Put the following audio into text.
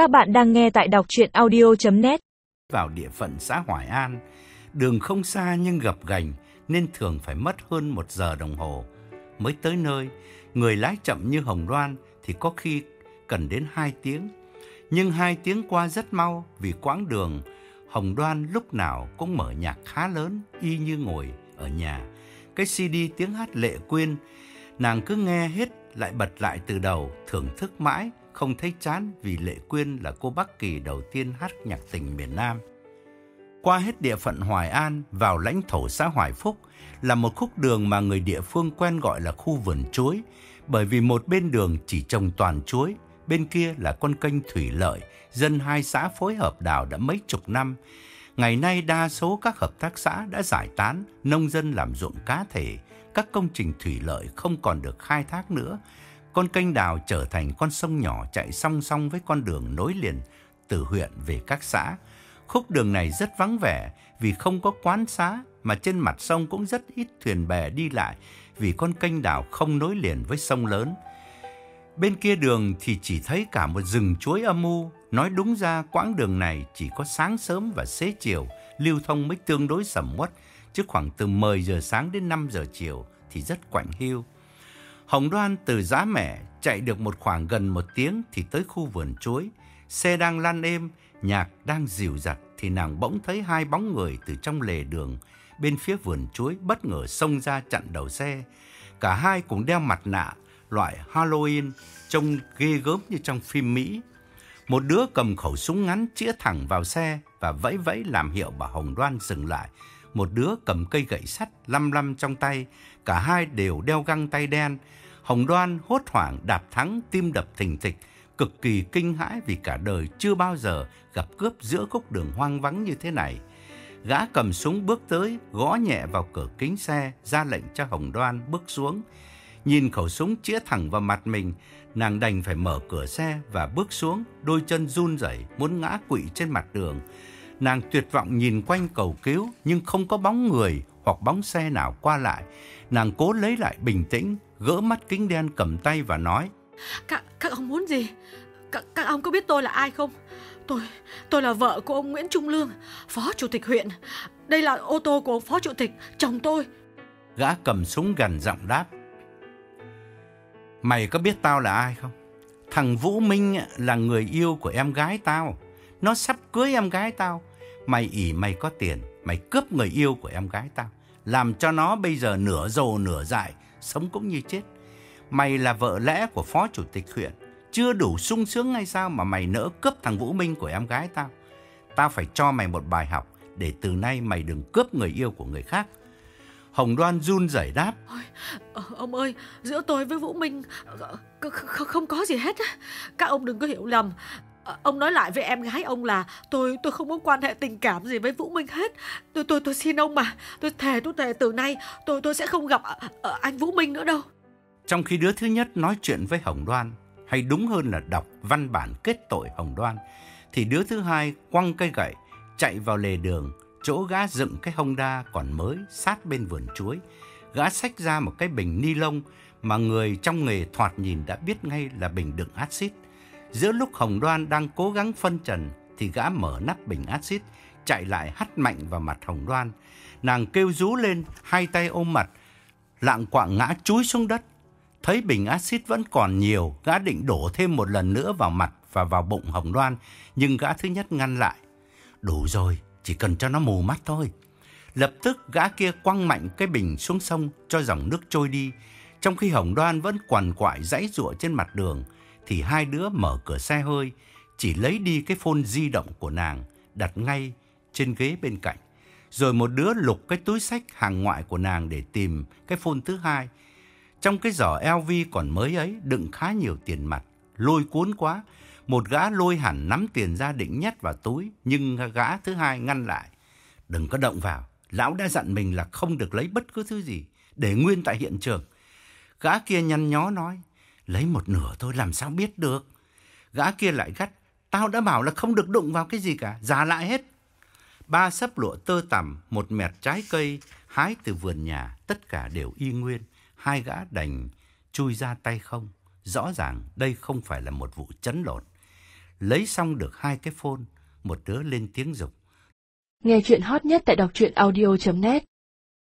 Các bạn đang nghe tại đọc chuyện audio.net Vào địa phận xã Hoài An, đường không xa nhưng gập ghềnh nên thường phải mất hơn một giờ đồng hồ. Mới tới nơi, người lái chậm như Hồng Loan thì có khi cần đến hai tiếng. Nhưng hai tiếng qua rất mau vì quãng đường Hồng Đoan lúc nào cũng mở nhạc khá lớn y như ngồi ở nhà. Cái CD tiếng hát lệ quyên nàng cứ nghe hết lại bật lại từ đầu, thưởng thức mãi, không thấy chán vì Lệ Quyên là cô Bắc Kỳ đầu tiên hát nhạc tình miền Nam. Qua hết địa phận Hoài An vào lãnh thổ xã Hoài Phúc là một khúc đường mà người địa phương quen gọi là khu vườn chuối, bởi vì một bên đường chỉ trồng toàn chuối, bên kia là con kênh thủy lợi, dân hai xã phối hợp đào đã mấy chục năm. Ngày nay đa số các hợp tác xã đã giải tán, nông dân làm ruộng cá thể, các công trình thủy lợi không còn được khai thác nữa. Con kênh đào trở thành con sông nhỏ chạy song song với con đường nối liền từ huyện về các xã. Khúc đường này rất vắng vẻ vì không có quán xá mà trên mặt sông cũng rất ít thuyền bè đi lại vì con kênh đào không nối liền với sông lớn. Bên kia đường thì chỉ thấy cả một rừng chuối âm u, nói đúng ra quãng đường này chỉ có sáng sớm và xế chiều lưu thông mới tương đối sầm uất, chứ khoảng từ 10 giờ sáng đến 5 giờ chiều thì rất quạnh hiu. Hồng Đoan từ giá mẹ chạy được một khoảng gần một tiếng thì tới khu vườn chuối. Xe đang lăn êm, nhạc đang dịu dặt thì nàng bỗng thấy hai bóng người từ trong lề đường bên phía vườn chuối bất ngờ xông ra chặn đầu xe. Cả hai cũng đeo mặt nạ loại Halloween trông ghê gớm như trong phim Mỹ. Một đứa cầm khẩu súng ngắn chĩa thẳng vào xe và vẫy vẫy làm hiệu bà Hồng Đoan dừng lại. Một đứa cầm cây gậy sắt lăm lăm trong tay, cả hai đều đeo găng tay đen. Hồng Đoan hốt hoảng đạp thắng tim đập thình thịch, cực kỳ kinh hãi vì cả đời chưa bao giờ gặp cướp giữa khúc đường hoang vắng như thế này. Gã cầm súng bước tới, gõ nhẹ vào cửa kính xe, ra lệnh cho Hồng Đoan bước xuống. Nhìn khẩu súng chĩa thẳng vào mặt mình, nàng đành phải mở cửa xe và bước xuống, đôi chân run rẩy muốn ngã quỵ trên mặt đường. Nàng tuyệt vọng nhìn quanh cầu cứu nhưng không có bóng người hoặc bóng xe nào qua lại. Nàng cố lấy lại bình tĩnh, gỡ mắt kính đen cầm tay và nói: Các, các ông muốn gì? Các, các ông có biết tôi là ai không? Tôi, tôi là vợ của ông Nguyễn Trung Lương, phó chủ tịch huyện. Đây là ô tô của phó chủ tịch, chồng tôi. Gã cầm súng gần giọng đáp: Mày có biết tao là ai không? Thằng Vũ Minh là người yêu của em gái tao. Nó sắp cưới em gái tao. Mày ỉ mày có tiền, mày cướp người yêu của em gái tao. Làm cho nó bây giờ nửa rồ nửa dại, sống cũng như chết. Mày là vợ lẽ của phó chủ tịch huyện. Chưa đủ sung sướng hay sao mà mày nỡ cướp thằng Vũ Minh của em gái tao. Tao phải cho mày một bài học để từ nay mày đừng cướp người yêu của người khác. Hồng Đoan run rẩy đáp. Ôi, ờ, ông ơi, giữa tôi với Vũ Minh ờ, không có gì hết. Các ông đừng có hiểu lầm. Ờ, ông nói lại với em gái ông là tôi tôi không có quan hệ tình cảm gì với Vũ Minh hết. Tôi tôi tôi xin ông mà, tôi thề tôi thề từ nay tôi tôi sẽ không gặp ờ, ờ, anh Vũ Minh nữa đâu. Trong khi đứa thứ nhất nói chuyện với Hồng Đoan, hay đúng hơn là đọc văn bản kết tội Hồng Đoan, thì đứa thứ hai quăng cây gậy chạy vào lề đường chỗ gã dựng cái Honda còn mới sát bên vườn chuối. Gã xách ra một cái bình ni lông mà người trong nghề thoạt nhìn đã biết ngay là bình đựng axit. Giữa lúc Hồng Đoan đang cố gắng phân trần thì gã mở nắp bình axit, chạy lại hắt mạnh vào mặt Hồng Đoan. Nàng kêu rú lên, hai tay ôm mặt, lạng quạng ngã chúi xuống đất. Thấy bình axit vẫn còn nhiều, gã định đổ thêm một lần nữa vào mặt và vào bụng Hồng Đoan, nhưng gã thứ nhất ngăn lại. Đủ rồi, chỉ cần cho nó mù mắt thôi. Lập tức gã kia quăng mạnh cái bình xuống sông cho dòng nước trôi đi. Trong khi Hồng Đoan vẫn quằn quại dãy rụa trên mặt đường, thì hai đứa mở cửa xe hơi, chỉ lấy đi cái phone di động của nàng, đặt ngay trên ghế bên cạnh. Rồi một đứa lục cái túi sách hàng ngoại của nàng để tìm cái phone thứ hai. Trong cái giỏ LV còn mới ấy đựng khá nhiều tiền mặt, lôi cuốn quá, một gã lôi hẳn nắm tiền ra định nhét vào túi, nhưng gã thứ hai ngăn lại. Đừng có động vào, lão đã dặn mình là không được lấy bất cứ thứ gì, để nguyên tại hiện trường. Gã kia nhăn nhó nói, lấy một nửa thôi làm sao biết được. Gã kia lại gắt, tao đã bảo là không được đụng vào cái gì cả, giả lại hết. Ba sấp lụa tơ tằm, một mẹt trái cây, hái từ vườn nhà, tất cả đều y nguyên. Hai gã đành chui ra tay không. Rõ ràng đây không phải là một vụ chấn lột. Lấy xong được hai cái phone, một đứa lên tiếng dục. Nghe chuyện hot nhất tại đọc truyện audio.net